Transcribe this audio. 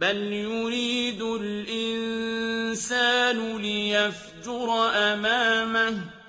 بَلْ يُرِيدُ الْإِنسَانُ لِيَفْجُرَ أَمَامَهُ